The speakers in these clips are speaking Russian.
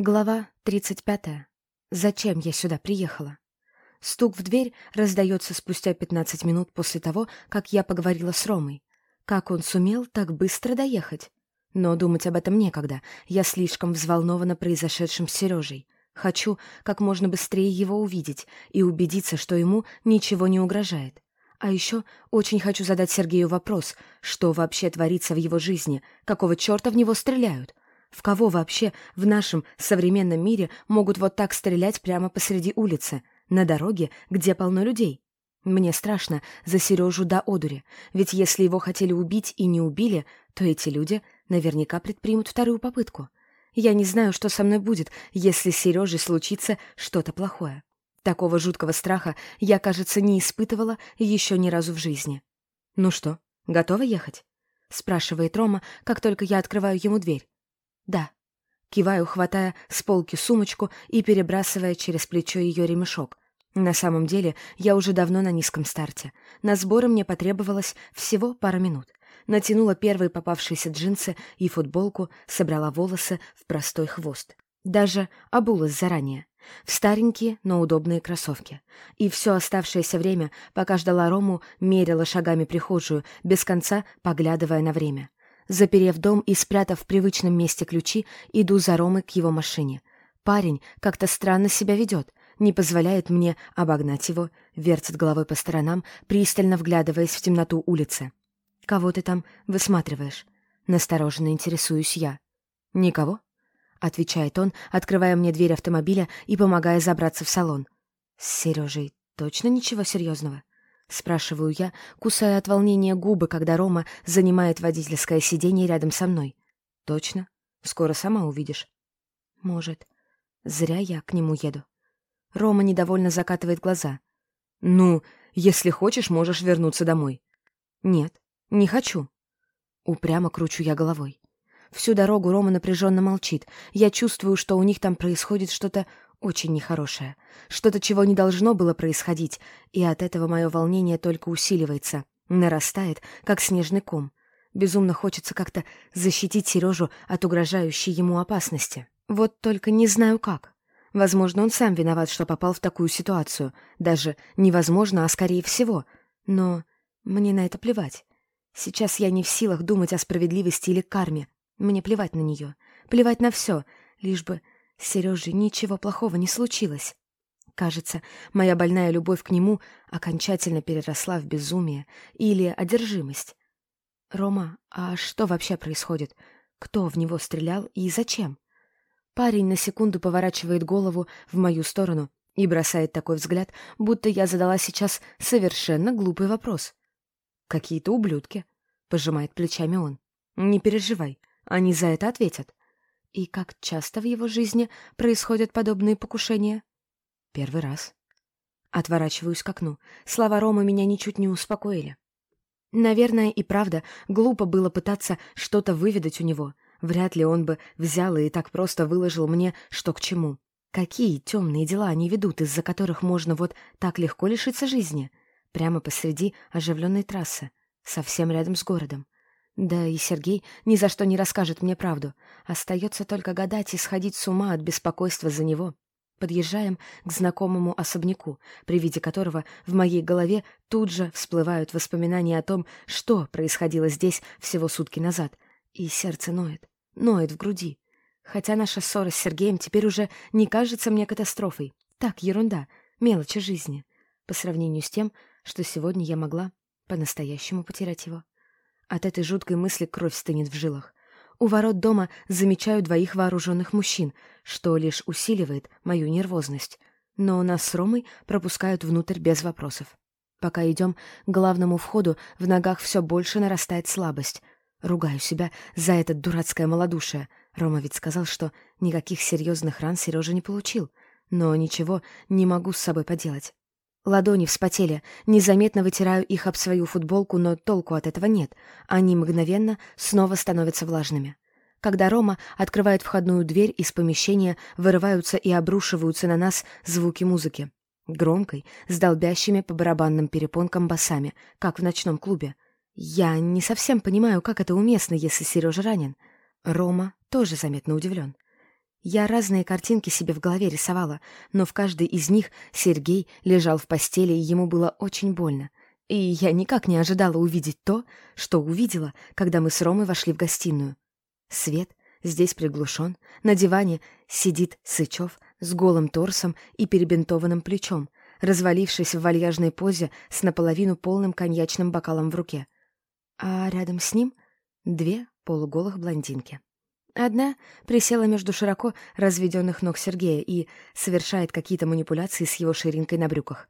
Глава 35. Зачем я сюда приехала? Стук в дверь раздается спустя 15 минут после того, как я поговорила с Ромой. Как он сумел так быстро доехать? Но думать об этом некогда. Я слишком взволнована произошедшим с Сережей. Хочу как можно быстрее его увидеть и убедиться, что ему ничего не угрожает. А еще очень хочу задать Сергею вопрос, что вообще творится в его жизни, какого черта в него стреляют. В кого вообще в нашем современном мире могут вот так стрелять прямо посреди улицы, на дороге, где полно людей? Мне страшно за Сережу до одури, ведь если его хотели убить и не убили, то эти люди наверняка предпримут вторую попытку. Я не знаю, что со мной будет, если с Сережей случится что-то плохое. Такого жуткого страха я, кажется, не испытывала еще ни разу в жизни. «Ну что, готова ехать?» — спрашивает Рома, как только я открываю ему дверь. «Да». Киваю, хватая с полки сумочку и перебрасывая через плечо ее ремешок. На самом деле, я уже давно на низком старте. На сборы мне потребовалось всего пара минут. Натянула первые попавшиеся джинсы и футболку, собрала волосы в простой хвост. Даже обулась заранее. В старенькие, но удобные кроссовки. И все оставшееся время, пока ждала Рому, мерила шагами прихожую, без конца поглядывая на время. Заперев дом и спрятав в привычном месте ключи, иду за Ромой к его машине. Парень как-то странно себя ведет, не позволяет мне обогнать его, вертит головой по сторонам, пристально вглядываясь в темноту улицы. «Кого ты там высматриваешь?» Настороженно интересуюсь я. «Никого?» — отвечает он, открывая мне дверь автомобиля и помогая забраться в салон. «С Сережей точно ничего серьезного?» — спрашиваю я, кусая от волнения губы, когда Рома занимает водительское сиденье рядом со мной. «Точно? Скоро сама увидишь». «Может. Зря я к нему еду». Рома недовольно закатывает глаза. «Ну, если хочешь, можешь вернуться домой». «Нет, не хочу». Упрямо кручу я головой. Всю дорогу Рома напряженно молчит. Я чувствую, что у них там происходит что-то очень нехорошее. Что-то, чего не должно было происходить, и от этого мое волнение только усиливается, нарастает, как снежный ком. Безумно хочется как-то защитить Сережу от угрожающей ему опасности. Вот только не знаю как. Возможно, он сам виноват, что попал в такую ситуацию. Даже невозможно, а скорее всего. Но мне на это плевать. Сейчас я не в силах думать о справедливости или карме. Мне плевать на нее. Плевать на все, лишь бы с Сережей ничего плохого не случилось. Кажется, моя больная любовь к нему окончательно переросла в безумие или одержимость. «Рома, а что вообще происходит? Кто в него стрелял и зачем?» Парень на секунду поворачивает голову в мою сторону и бросает такой взгляд, будто я задала сейчас совершенно глупый вопрос. «Какие-то ублюдки», — пожимает плечами он. «Не переживай, они за это ответят». И как часто в его жизни происходят подобные покушения? Первый раз. Отворачиваюсь к окну. Слова Ромы меня ничуть не успокоили. Наверное, и правда, глупо было пытаться что-то выведать у него. Вряд ли он бы взял и так просто выложил мне, что к чему. Какие темные дела они ведут, из-за которых можно вот так легко лишиться жизни? Прямо посреди оживленной трассы, совсем рядом с городом. Да и Сергей ни за что не расскажет мне правду. Остается только гадать и сходить с ума от беспокойства за него. Подъезжаем к знакомому особняку, при виде которого в моей голове тут же всплывают воспоминания о том, что происходило здесь всего сутки назад. И сердце ноет, ноет в груди. Хотя наша ссора с Сергеем теперь уже не кажется мне катастрофой. Так, ерунда, мелочи жизни. По сравнению с тем, что сегодня я могла по-настоящему потерять его. От этой жуткой мысли кровь стынет в жилах. У ворот дома замечаю двоих вооруженных мужчин, что лишь усиливает мою нервозность. Но нас с Ромой пропускают внутрь без вопросов. Пока идем к главному входу, в ногах все больше нарастает слабость. Ругаю себя за это дурацкое малодушие. Рома ведь сказал, что никаких серьезных ран Сережа не получил. Но ничего не могу с собой поделать. Ладони вспотели, незаметно вытираю их об свою футболку, но толку от этого нет. Они мгновенно снова становятся влажными. Когда Рома открывает входную дверь, из помещения вырываются и обрушиваются на нас звуки музыки. Громкой, с долбящими по барабанным перепонкам басами, как в ночном клубе. Я не совсем понимаю, как это уместно, если Сережа ранен. Рома тоже заметно удивлен. Я разные картинки себе в голове рисовала, но в каждой из них Сергей лежал в постели, и ему было очень больно. И я никак не ожидала увидеть то, что увидела, когда мы с Ромой вошли в гостиную. Свет здесь приглушен, на диване сидит Сычев с голым торсом и перебинтованным плечом, развалившись в вальяжной позе с наполовину полным коньячным бокалом в руке. А рядом с ним две полуголых блондинки. Одна присела между широко разведенных ног Сергея и совершает какие-то манипуляции с его ширинкой на брюках.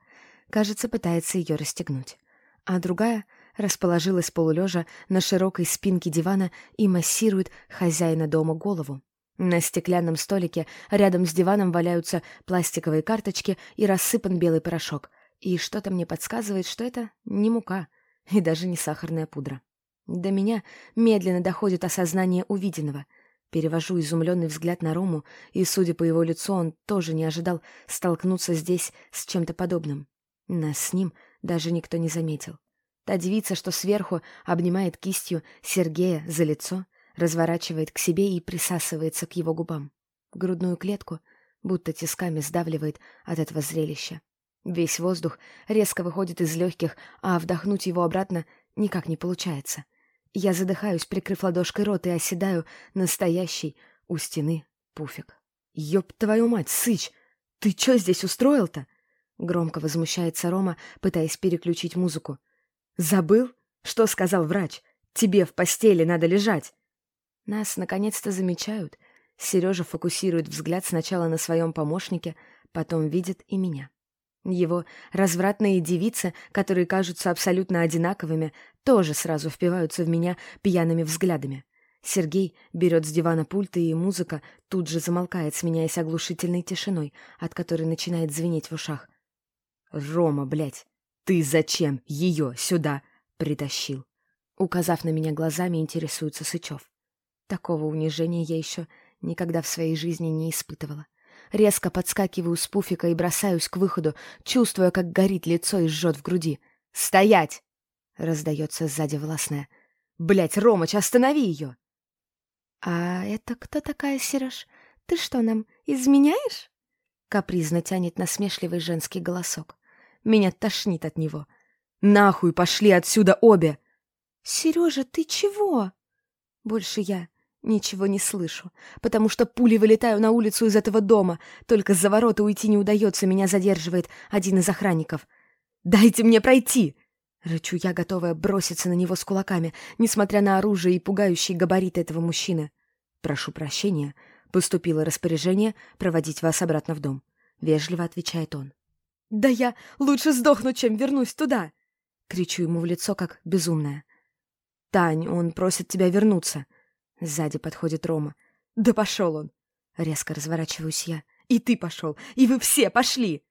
Кажется, пытается ее расстегнуть. А другая расположилась полулежа на широкой спинке дивана и массирует хозяина дома голову. На стеклянном столике рядом с диваном валяются пластиковые карточки и рассыпан белый порошок. И что-то мне подсказывает, что это не мука и даже не сахарная пудра. До меня медленно доходит осознание увиденного. Перевожу изумленный взгляд на Рому, и, судя по его лицу, он тоже не ожидал столкнуться здесь с чем-то подобным. Нас с ним даже никто не заметил. Та девица, что сверху обнимает кистью Сергея за лицо — разворачивает к себе и присасывается к его губам. Грудную клетку будто тисками сдавливает от этого зрелища. Весь воздух резко выходит из легких, а вдохнуть его обратно никак не получается. Я задыхаюсь, прикрыв ладошкой рот, и оседаю настоящий у стены пуфик. «Ёб твою мать, Сыч! Ты чё здесь устроил-то?» Громко возмущается Рома, пытаясь переключить музыку. «Забыл? Что сказал врач? Тебе в постели надо лежать!» Нас наконец-то замечают. Сережа фокусирует взгляд сначала на своем помощнике, потом видит и меня. Его развратные девицы, которые кажутся абсолютно одинаковыми, тоже сразу впиваются в меня пьяными взглядами. Сергей берет с дивана пульт, и музыка тут же замолкает, сменяясь оглушительной тишиной, от которой начинает звенеть в ушах. «Рома, блядь, ты зачем ее сюда притащил?» Указав на меня глазами, интересуется Сычев. Такого унижения я еще никогда в своей жизни не испытывала. Резко подскакиваю с пуфика и бросаюсь к выходу, чувствуя, как горит лицо и жжет в груди. «Стоять!» — раздается сзади властная. «Блядь, Ромыч, останови ее!» «А это кто такая, Сереж? Ты что, нам изменяешь?» Капризно тянет насмешливый женский голосок. Меня тошнит от него. «Нахуй пошли отсюда обе!» «Сережа, ты чего?» Больше я Ничего не слышу, потому что пули вылетаю на улицу из этого дома. Только за ворота уйти не удается, меня задерживает один из охранников. «Дайте мне пройти!» Рычу я, готовая броситься на него с кулаками, несмотря на оружие и пугающие габариты этого мужчины. «Прошу прощения», — поступило распоряжение проводить вас обратно в дом. Вежливо отвечает он. «Да я лучше сдохну, чем вернусь туда!» Кричу ему в лицо, как безумная. «Тань, он просит тебя вернуться», Сзади подходит Рома. «Да пошел он!» Резко разворачиваюсь я. «И ты пошел! И вы все пошли!»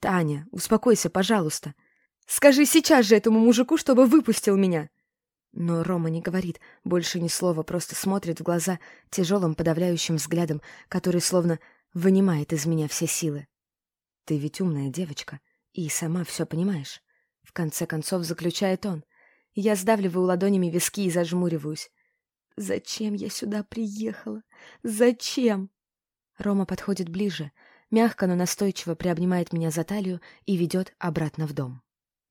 «Таня, успокойся, пожалуйста. Скажи сейчас же этому мужику, чтобы выпустил меня!» Но Рома не говорит больше ни слова, просто смотрит в глаза тяжелым подавляющим взглядом, который словно вынимает из меня все силы. «Ты ведь умная девочка и сама все понимаешь». В конце концов заключает он. Я сдавливаю ладонями виски и зажмуриваюсь. Зачем я сюда приехала? Зачем? Рома подходит ближе, мягко, но настойчиво приобнимает меня за талию и ведет обратно в дом.